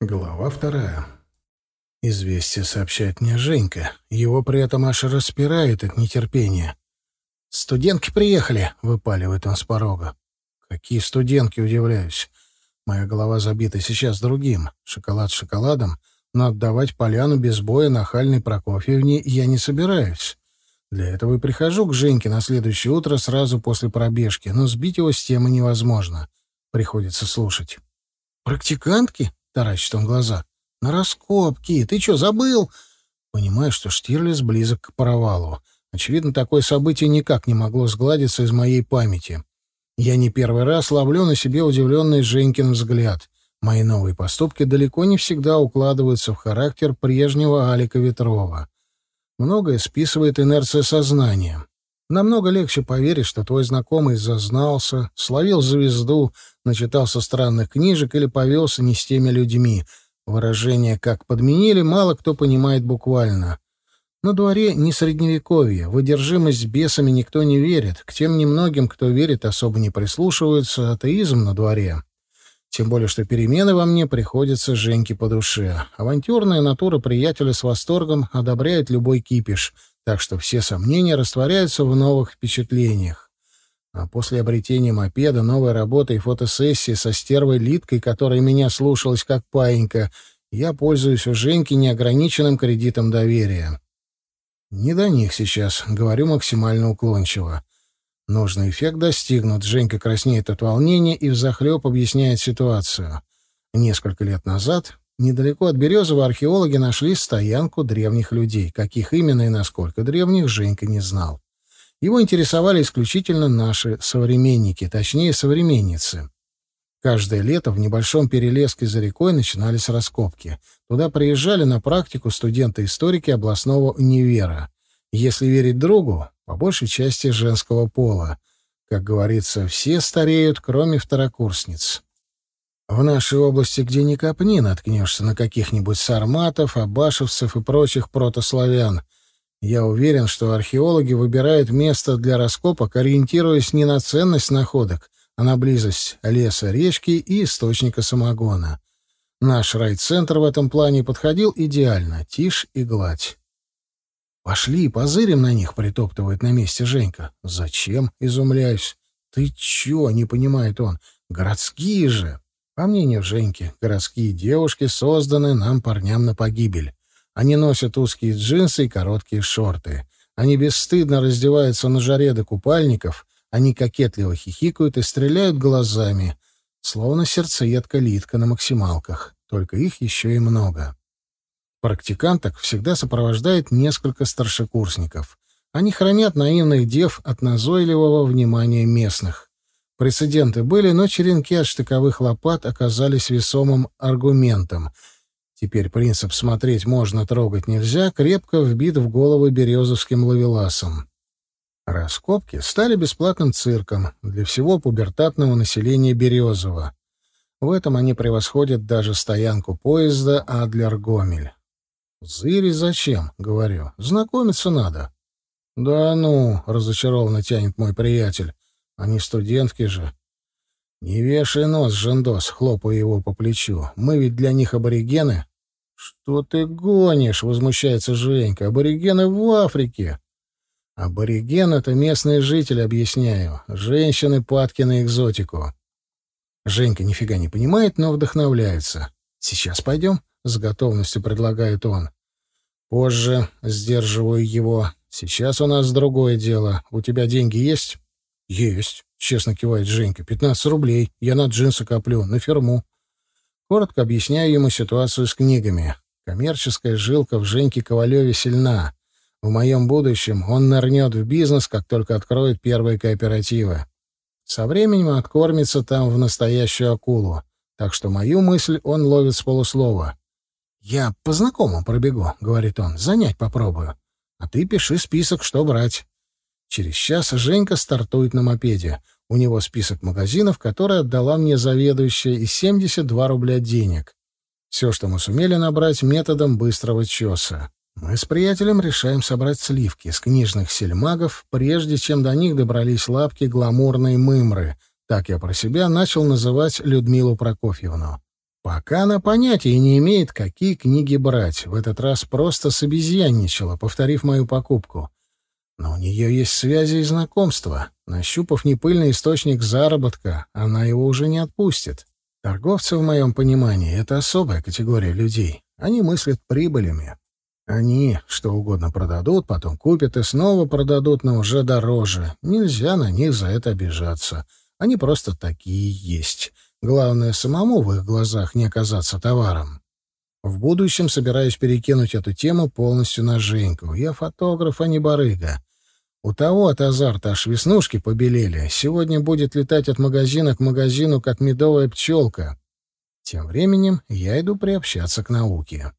Глава вторая. Известие сообщает мне Женька. Его при этом аж распирает от нетерпения. «Студентки приехали», — выпаливает он с порога. «Какие студентки?» — удивляюсь. Моя голова забита сейчас другим. Шоколад шоколадом, но отдавать поляну без боя нахальной Прокофьевне я не собираюсь. Для этого и прихожу к Женьке на следующее утро сразу после пробежки, но сбить его с темы невозможно. Приходится слушать. «Практикантки?» — таращит он глаза. «На раскопки! Ты что, забыл?» Понимаю, что Штирлиц близок к провалу. Очевидно, такое событие никак не могло сгладиться из моей памяти. Я не первый раз ловлю на себе удивленный Женькин взгляд. Мои новые поступки далеко не всегда укладываются в характер прежнего Алика Ветрова. Многое списывает инерция сознания. Намного легче поверить, что твой знакомый зазнался, словил звезду, начитался странных книжек или повелся не с теми людьми. Выражение «как подменили» мало кто понимает буквально. На дворе не средневековье, в одержимость бесами никто не верит, к тем немногим, кто верит, особо не прислушиваются, атеизм на дворе. Тем более, что перемены во мне приходятся Женьке по душе. Авантюрная натура приятеля с восторгом одобряет любой кипиш, так что все сомнения растворяются в новых впечатлениях. А после обретения мопеда, новой работы и фотосессии со стервой Литкой, которая меня слушалась как паинька, я пользуюсь у Женьки неограниченным кредитом доверия. Не до них сейчас, говорю максимально уклончиво. Нужный эффект достигнут. Женька краснеет от волнения и взахлеб объясняет ситуацию. Несколько лет назад недалеко от Березова археологи нашли стоянку древних людей. Каких именно и насколько древних, Женька не знал. Его интересовали исключительно наши современники, точнее, современницы. Каждое лето в небольшом перелеске за рекой начинались раскопки. Туда приезжали на практику студенты-историки областного универа. Если верить другу, по большей части женского пола. Как говорится, все стареют, кроме второкурсниц. В нашей области, где ни копни, наткнешься на каких-нибудь сарматов, абашевцев и прочих протославян. Я уверен, что археологи выбирают место для раскопок, ориентируясь не на ценность находок, а на близость леса, речки и источника самогона. Наш райцентр в этом плане подходил идеально, тишь и гладь. «Пошли, позырим на них», — притоптывает на месте Женька. «Зачем?» — изумляюсь. «Ты чё?» — не понимает он. «Городские же!» По мнению Женьки, городские девушки созданы нам, парням, на погибель. Они носят узкие джинсы и короткие шорты. Они бесстыдно раздеваются на жаре до купальников, они кокетливо хихикают и стреляют глазами, словно сердцеедка-литка на максималках, только их еще и много. Практиканток всегда сопровождает несколько старшекурсников. Они хранят наивных дев от назойливого внимания местных. Прецеденты были, но черенки от штыковых лопат оказались весомым аргументом. Теперь принцип «смотреть можно, трогать нельзя» крепко вбит в голову березовским ловеласом. Раскопки стали бесплатным цирком для всего пубертатного населения Березова. В этом они превосходят даже стоянку поезда Адлер-Гомель. «Зыри зачем?» — говорю. «Знакомиться надо». «Да ну!» — разочарованно тянет мой приятель. «Они студентки же». «Не вешай нос, Жендос!» — хлопаю его по плечу. «Мы ведь для них аборигены». «Что ты гонишь?» — возмущается Женька. «Аборигены в Африке». Абориген — это местные жители, объясняю. Женщины падки на экзотику. Женька нифига не понимает, но вдохновляется. Сейчас пойдем? С готовностью предлагает он. Позже сдерживаю его. Сейчас у нас другое дело. У тебя деньги есть? Есть, честно кивает Женька. Пятнадцать рублей. Я на джинсы коплю, на ферму. Коротко объясняю ему ситуацию с книгами. Коммерческая жилка в Женьке Ковалеве сильна. В моем будущем он нырнет в бизнес, как только откроет первые кооперативы. Со временем откормится там в настоящую акулу. Так что мою мысль он ловит с полуслова. «Я по знакомым пробегу», — говорит он, — «занять попробую. А ты пиши список, что брать». Через час Женька стартует на мопеде. У него список магазинов, которые отдала мне заведующая, и 72 рубля денег. Все, что мы сумели набрать методом быстрого чеса. Мы с приятелем решаем собрать сливки с книжных сельмагов, прежде чем до них добрались лапки гламурной мымры. Так я про себя начал называть Людмилу Прокофьевну. Пока она понятия не имеет, какие книги брать. В этот раз просто собезьянничала, повторив мою покупку. Но у нее есть связи и знакомства. Нащупав непыльный источник заработка, она его уже не отпустит. Торговцы, в моем понимании, — это особая категория людей. Они мыслят прибылями. Они что угодно продадут, потом купят и снова продадут, но уже дороже. Нельзя на них за это обижаться. Они просто такие есть. Главное, самому в их глазах не оказаться товаром. В будущем собираюсь перекинуть эту тему полностью на Женьку. Я фотограф, а не барыга. У того от азарта аж веснушки побелели. Сегодня будет летать от магазина к магазину, как медовая пчелка. Тем временем я иду приобщаться к науке.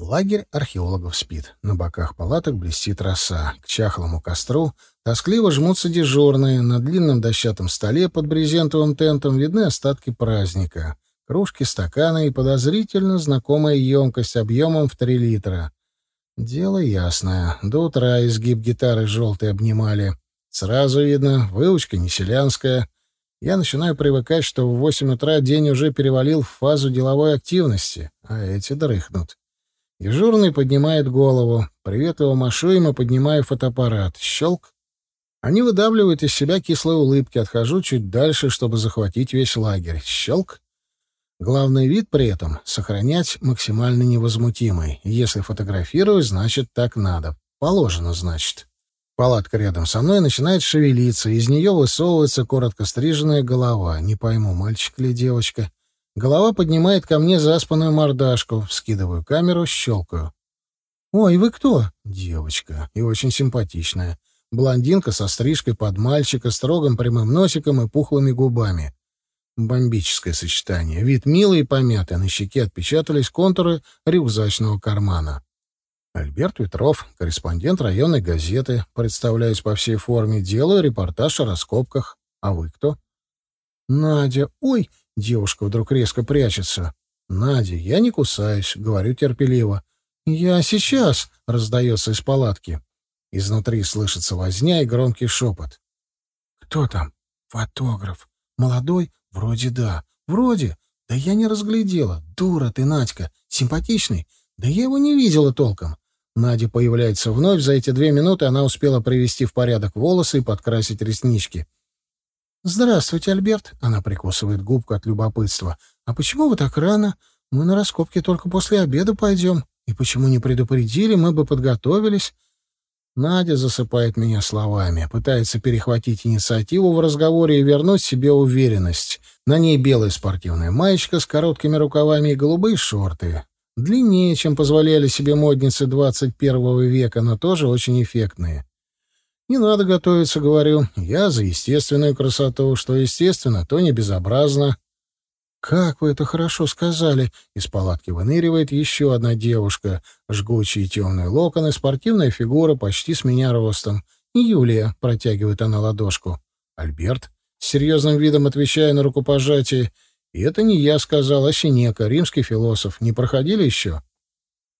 Лагерь археологов спит. На боках палаток блестит роса. К чахлому костру тоскливо жмутся дежурные. На длинном дощатом столе под брезентовым тентом видны остатки праздника. Кружки, стаканы и подозрительно знакомая емкость объемом в три литра. Дело ясное. До утра изгиб гитары желтой обнимали. Сразу видно, выучка не селянская. Я начинаю привыкать, что в восемь утра день уже перевалил в фазу деловой активности, а эти дрыхнут. Дежурный поднимает голову. Приветливо машу им и поднимаю фотоаппарат. Щелк. Они выдавливают из себя кислые улыбки. Отхожу чуть дальше, чтобы захватить весь лагерь. Щелк. Главный вид при этом — сохранять максимально невозмутимый. Если фотографирую, значит, так надо. Положено, значит. Палатка рядом со мной начинает шевелиться. Из нее высовывается коротко стриженная голова. Не пойму, мальчик или девочка. Голова поднимает ко мне заспанную мордашку. Вскидываю камеру, щелкаю. «Ой, вы кто?» «Девочка. И очень симпатичная. Блондинка со стрижкой под мальчика, строгим прямым носиком и пухлыми губами. Бомбическое сочетание. Вид милый и помятый. На щеке отпечатались контуры рюкзачного кармана. Альберт Ветров, корреспондент районной газеты. Представляюсь по всей форме. Делаю репортаж о раскопках. А вы кто? Надя. Ой, Девушка вдруг резко прячется. «Надя, я не кусаюсь», — говорю терпеливо. «Я сейчас», — раздается из палатки. Изнутри слышится возня и громкий шепот. «Кто там? Фотограф. Молодой? Вроде да. Вроде. Да я не разглядела. Дура ты, Надька. Симпатичный? Да я его не видела толком». Надя появляется вновь. За эти две минуты она успела привести в порядок волосы и подкрасить реснички. «Здравствуйте, Альберт!» — она прикусывает губку от любопытства. «А почему вы так рано? Мы на раскопки только после обеда пойдем. И почему не предупредили? Мы бы подготовились». Надя засыпает меня словами, пытается перехватить инициативу в разговоре и вернуть себе уверенность. На ней белая спортивная маечка с короткими рукавами и голубые шорты. Длиннее, чем позволяли себе модницы 21 века, но тоже очень эффектные. Не надо готовиться, говорю. Я за естественную красоту. Что естественно, то не безобразно. «Как вы это хорошо сказали!» Из палатки выныривает еще одна девушка. Жгучие темные локоны, спортивная фигура, почти с меня ростом. «Юлия», — протягивает она ладошку. «Альберт?» С серьезным видом отвечая на рукопожатие. «И это не я сказал, а Синека, римский философ. Не проходили еще?»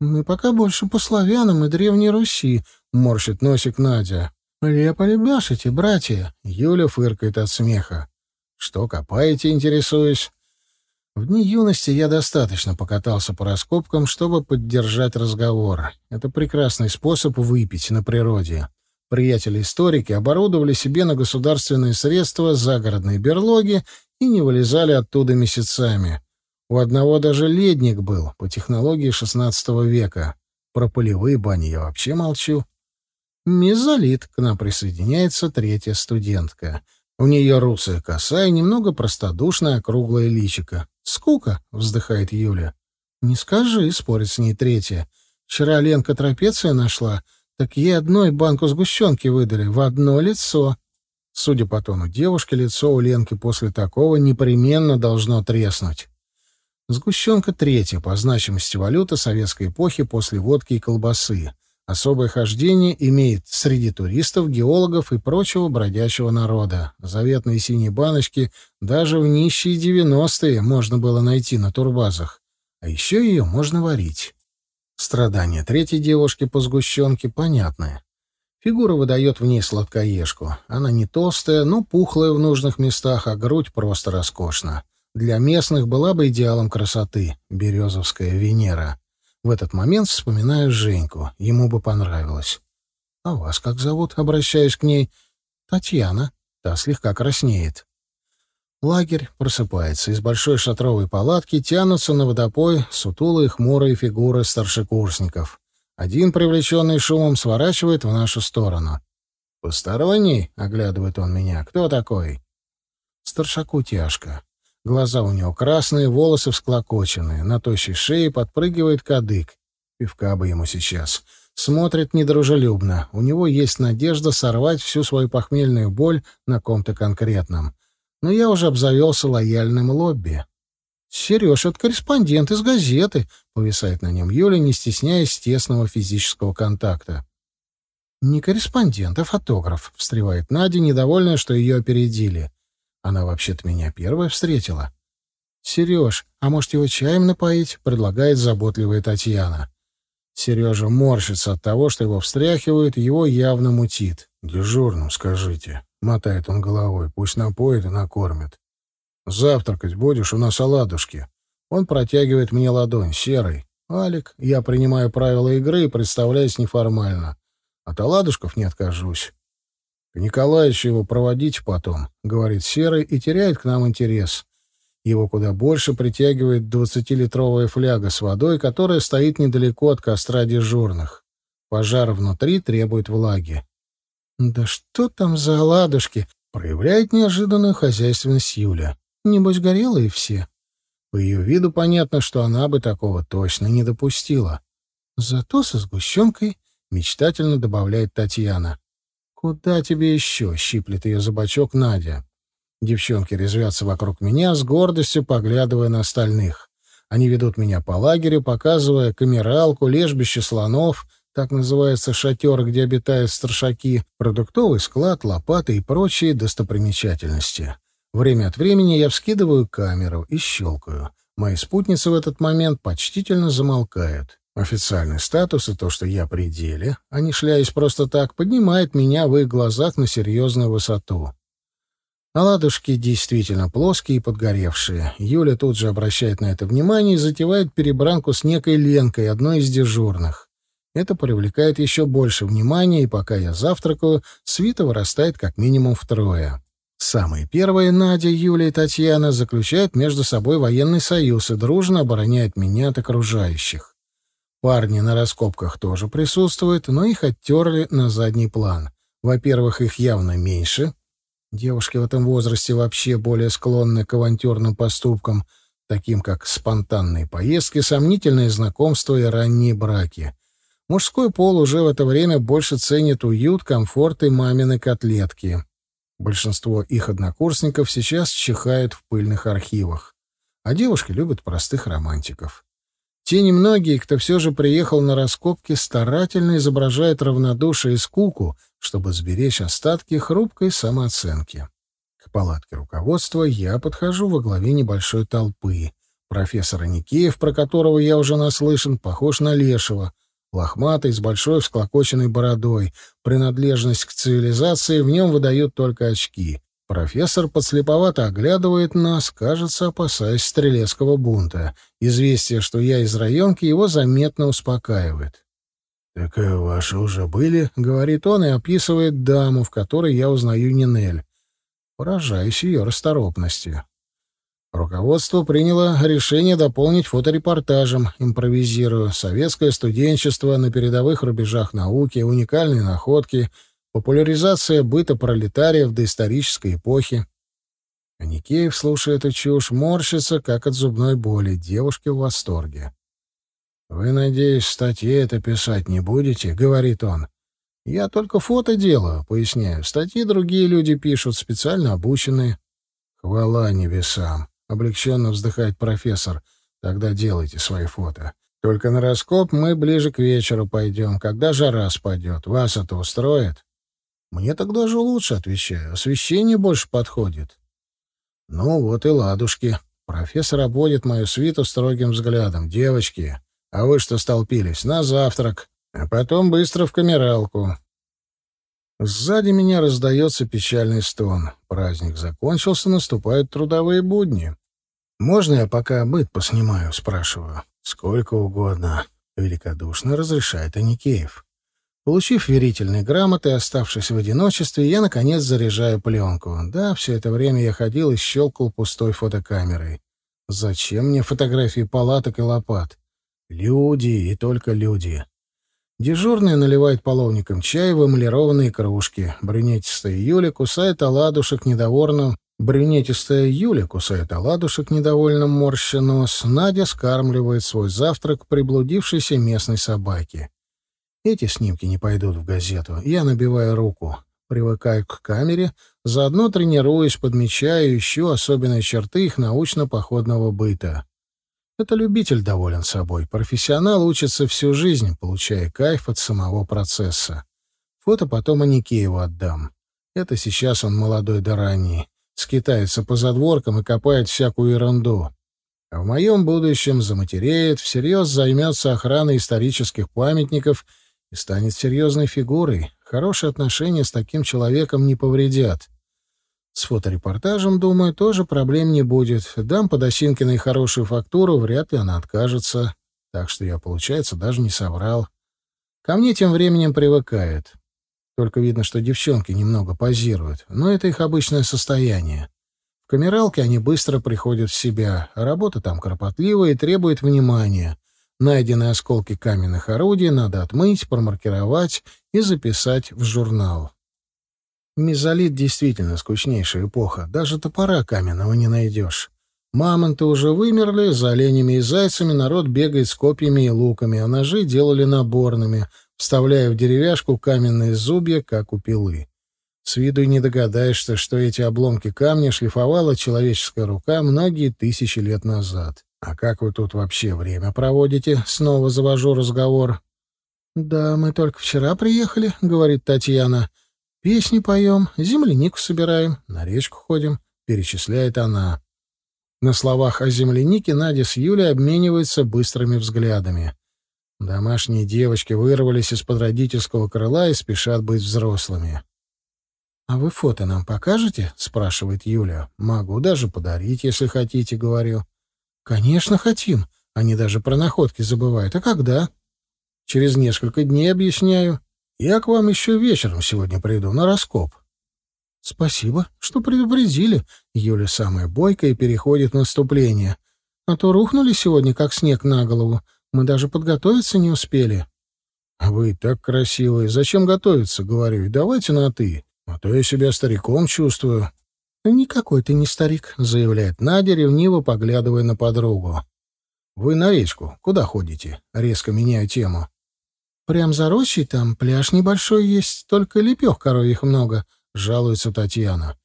«Мы пока больше по славянам и Древней Руси», — морщит носик Надя. «Лепо ребяшите, братья!» — Юля фыркает от смеха. «Что копаете, интересуюсь?» В дни юности я достаточно покатался по раскопкам, чтобы поддержать разговор. Это прекрасный способ выпить на природе. Приятели-историки оборудовали себе на государственные средства загородные берлоги и не вылезали оттуда месяцами. У одного даже ледник был, по технологии XVI века. Про полевые бани я вообще молчу. Мезолит. К нам присоединяется третья студентка. У нее русая коса и немного простодушная круглая личико. «Скука», — вздыхает Юля. «Не скажи», — спорит с ней третья. «Вчера Ленка трапеция нашла, так ей одной банку сгущенки выдали, в одно лицо». Судя по тону девушки, лицо у Ленки после такого непременно должно треснуть. Сгущенка третья по значимости валюты советской эпохи после водки и колбасы. Особое хождение имеет среди туристов, геологов и прочего бродячего народа. Заветные синие баночки даже в нищие девяностые можно было найти на турбазах. А еще ее можно варить. Страдания третьей девушки по сгущенке понятны. Фигура выдает в ней сладкоежку. Она не толстая, но пухлая в нужных местах, а грудь просто роскошна. Для местных была бы идеалом красоты — березовская Венера. В этот момент вспоминаю Женьку. Ему бы понравилось. «А вас как зовут?» — обращаюсь к ней. «Татьяна». Та слегка краснеет. Лагерь просыпается. Из большой шатровой палатки тянутся на водопой сутулые хмурые фигуры старшекурсников. Один, привлеченный шумом, сворачивает в нашу сторону. «Посторонний?» — оглядывает он меня. «Кто такой?» Старшаку тяжко. Глаза у него красные, волосы всклокоченные. На тощей шее подпрыгивает кадык. Пивка бы ему сейчас. Смотрит недружелюбно. У него есть надежда сорвать всю свою похмельную боль на ком-то конкретном. Но я уже обзавелся лояльным лобби. «Сереж, это корреспондент из газеты», — повисает на нем Юля, не стесняясь тесного физического контакта. «Не корреспондент, а фотограф», — встревает Надя, недовольная, что ее опередили. Она вообще-то меня первая встретила. «Сереж, а может, его чаем напоить?» — предлагает заботливая Татьяна. Сережа морщится от того, что его встряхивают, его явно мутит. «Дежурным скажите», — мотает он головой, — «пусть напоит и накормит». «Завтракать будешь? У нас оладушки». Он протягивает мне ладонь, серый. «Алик, я принимаю правила игры и представляюсь неформально. От оладушков не откажусь. К Николаевичу его проводить потом, — говорит Серый и теряет к нам интерес. Его куда больше притягивает двадцатилитровая фляга с водой, которая стоит недалеко от костра дежурных. Пожар внутри требует влаги. «Да что там за оладушки?» — проявляет неожиданную хозяйственность Юля. «Небось, горелые все». По ее виду понятно, что она бы такого точно не допустила. Зато со сгущенкой мечтательно добавляет Татьяна. «Куда тебе еще?» — щиплет ее за бочок Надя. Девчонки резвятся вокруг меня, с гордостью поглядывая на остальных. Они ведут меня по лагерю, показывая камералку, лежбище слонов, так называется шатер, где обитают старшаки, продуктовый склад, лопаты и прочие достопримечательности. Время от времени я вскидываю камеру и щелкаю. Мои спутницы в этот момент почтительно замолкают. Официальный статус и то, что я при деле, а не шляюсь просто так, поднимает меня в их глазах на серьезную высоту. Оладушки действительно плоские и подгоревшие. Юля тут же обращает на это внимание и затевает перебранку с некой Ленкой, одной из дежурных. Это привлекает еще больше внимания, и пока я завтракаю, свита вырастает как минимум втрое. Самые первые, Надя, Юля и Татьяна, заключают между собой военный союз и дружно обороняют меня от окружающих. Парни на раскопках тоже присутствуют, но их оттерли на задний план. Во-первых, их явно меньше. Девушки в этом возрасте вообще более склонны к авантюрным поступкам, таким как спонтанные поездки, сомнительные знакомства и ранние браки. Мужской пол уже в это время больше ценит уют, комфорт и мамины котлетки. Большинство их однокурсников сейчас чихают в пыльных архивах, а девушки любят простых романтиков. Те немногие, кто все же приехал на раскопки, старательно изображают равнодушие и скуку, чтобы сберечь остатки хрупкой самооценки. К палатке руководства я подхожу во главе небольшой толпы. Профессор Никеев, про которого я уже наслышан, похож на лешего, лохматый, с большой всклокоченной бородой. Принадлежность к цивилизации в нем выдают только очки. Профессор подслеповато оглядывает нас, кажется, опасаясь стрелецкого бунта. Известие, что я из районки, его заметно успокаивает. «Так э, ваши уже были?» — говорит он и описывает даму, в которой я узнаю Нинель. Поражаюсь ее расторопности. Руководство приняло решение дополнить фоторепортажем, импровизирую, советское студенчество на передовых рубежах науки, уникальные находки — популяризация быта пролетариев до исторической эпохи. Аникеев, слушая эту чушь, морщится, как от зубной боли. Девушки в восторге. «Вы, надеюсь, статьи это писать не будете?» — говорит он. «Я только фото делаю», — поясняю. «Статьи другие люди пишут, специально обученные». «Хвала небесам!» — облегченно вздыхает профессор. «Тогда делайте свои фото. Только на раскоп мы ближе к вечеру пойдем, когда жара спадет. Вас это устроит?» Мне тогда даже лучше, отвечаю. Освещение больше подходит. Ну вот и ладушки. Профессор обводит мою свиту строгим взглядом. Девочки, а вы что столпились? На завтрак. А потом быстро в камералку. Сзади меня раздается печальный стон. Праздник закончился, наступают трудовые будни. «Можно я пока быт поснимаю?» — спрашиваю. «Сколько угодно», — великодушно разрешает Аникеев. Получив верительные грамоты оставшись в одиночестве, я, наконец, заряжаю пленку. Да, все это время я ходил и щелкал пустой фотокамерой. Зачем мне фотографии палаток и лопат? Люди и только люди. Дежурный наливает половником чай в эмалированные кружки. Брюнетистая Юля кусает оладушек недовольным... Брюнетистая Юля кусает оладушек недовольным морща нос. Надя скармливает свой завтрак приблудившейся местной собаке. Эти снимки не пойдут в газету. Я набиваю руку. Привыкаю к камере, заодно тренируюсь, подмечаю еще особенные черты их научно-походного быта. Это любитель доволен собой. Профессионал учится всю жизнь, получая кайф от самого процесса. Фото потом Аникееву отдам. Это сейчас он молодой да ранний. Скитается по задворкам и копает всякую ерунду. А в моем будущем заматереет, всерьез займется охраной исторических памятников — и станет серьезной фигурой. Хорошие отношения с таким человеком не повредят. С фоторепортажем, думаю, тоже проблем не будет. Дам Подосинкиной хорошую фактуру, вряд ли она откажется. Так что я, получается, даже не соврал. Ко мне тем временем привыкает. Только видно, что девчонки немного позируют, но это их обычное состояние. В камералке они быстро приходят в себя, работа там кропотливая и требует внимания. Найденные осколки каменных орудий надо отмыть, промаркировать и записать в журнал. Мезолит действительно скучнейшая эпоха. Даже топора каменного не найдешь. Мамонты уже вымерли, за оленями и зайцами народ бегает с копьями и луками, а ножи делали наборными, вставляя в деревяшку каменные зубья, как у пилы. С виду и не догадаешься, что эти обломки камня шлифовала человеческая рука многие тысячи лет назад. «А как вы тут вообще время проводите?» — снова завожу разговор. «Да, мы только вчера приехали», — говорит Татьяна. «Песни поем, землянику собираем, на речку ходим», — перечисляет она. На словах о землянике Надя с Юлей обмениваются быстрыми взглядами. Домашние девочки вырвались из-под родительского крыла и спешат быть взрослыми. «А вы фото нам покажете?» — спрашивает Юля. «Могу даже подарить, если хотите», — говорю. «Конечно, хотим. Они даже про находки забывают. А когда?» «Через несколько дней объясняю. Я к вам еще вечером сегодня приду на раскоп». «Спасибо, что предупредили». Юля самая бойкая переходит в наступление. «А то рухнули сегодня, как снег на голову. Мы даже подготовиться не успели». «Вы так красивые. Зачем готовиться?» — говорю. «Давайте на «ты». А то я себя стариком чувствую». «Никакой ты не старик», — заявляет Надя, ревниво поглядывая на подругу. «Вы на речку. Куда ходите?» — резко меняю тему. «Прям за рощей там пляж небольшой есть, только лепех коровьих много», — жалуется Татьяна.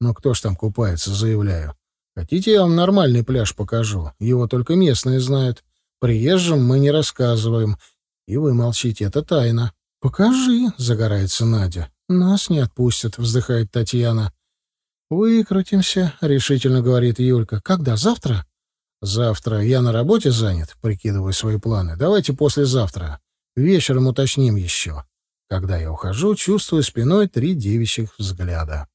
«Ну кто ж там купается?» — заявляю. «Хотите, я вам нормальный пляж покажу? Его только местные знают. Приезжим мы не рассказываем. И вы молчите, это тайна». «Покажи», — загорается Надя. «Нас не отпустят», — вздыхает Татьяна. «Выкрутимся», — решительно говорит Юлька. «Когда? Завтра?» «Завтра. Я на работе занят, прикидываю свои планы. Давайте послезавтра. Вечером уточним еще». Когда я ухожу, чувствую спиной три девичьих взгляда.